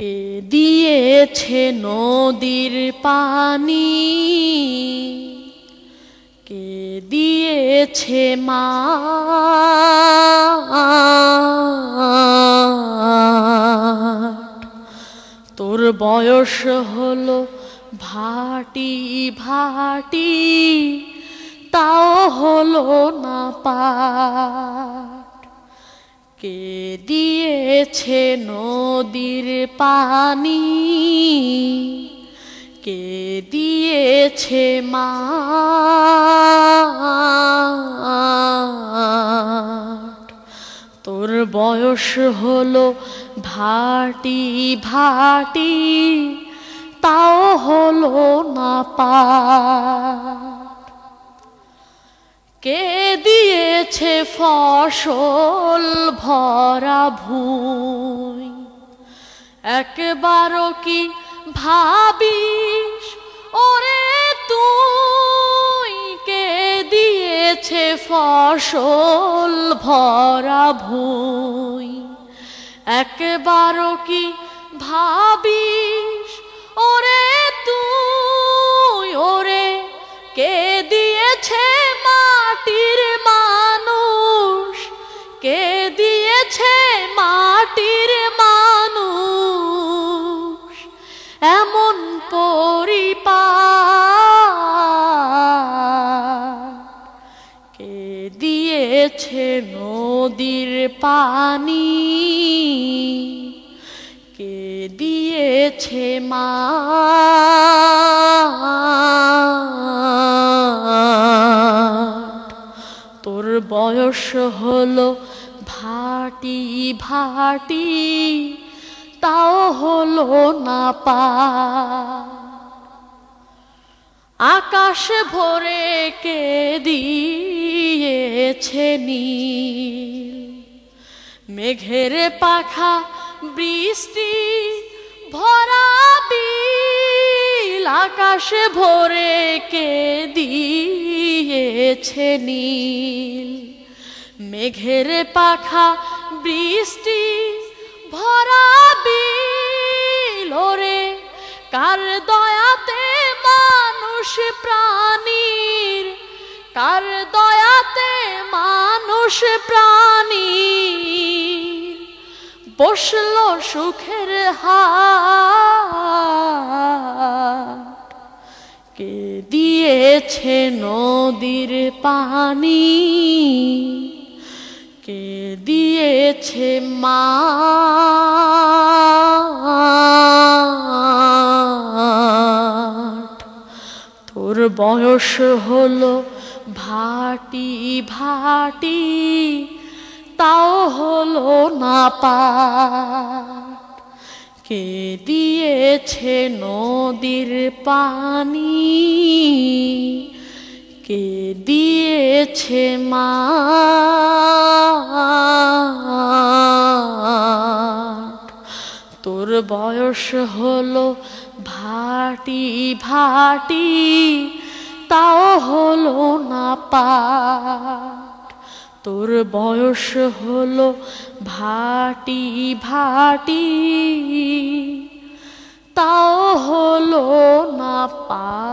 কে দিয়েছে নদীর পানি। কে দিয়েছে মা? তোর বয়স হলো ভাটি ভাটি, তাও হলো না পাট কে দিয়েছে নদীর পানি। কে দিয়েছে মা? তোর বয়স হলো ভাটি ভাটি, তাও হলো না পা। দিয়েছে ফসল ভরা ভুই। একবারও কি ভাবিস, ওরে তুই কে দিয়েছে ফসল ভরা ভুই? একবারও কি ভাবিস, ওরে তুই, ওরে কে দিয়েছে মাটির দিয়েছে নদীর পানি। কে দিয়েছে মা? তোর বয়স হলো ভাটি ভাটি, তাও হলো না পা। আকাশ ভরে কে দিয়েছে নীল। মেঘের পাখা বৃষ্টি ভরা বিল আকাশে ভরে কে দিয়েছে নীল। মেঘের পাখা বৃষ্টি ভরা বিল, ওরে কার দয়াতে মানুষ প্রাণীর, কার দয়াতে মানুষ প্রাণী, বসল সুখের হাট কে দিয়েছে নদীর পানি? কে দিয়েছে মা? তোর বয়স হলো ভাটি ভাটি, তাও হলো না পাট। কে দিয়েছে নদীর পানি? কে দিয়েছে মা? তোর বয়স হলো ভাটি ভাটি তাও হলো না পাট তোর বয়স হলো ভাটি ভাটি তাও হলো না পা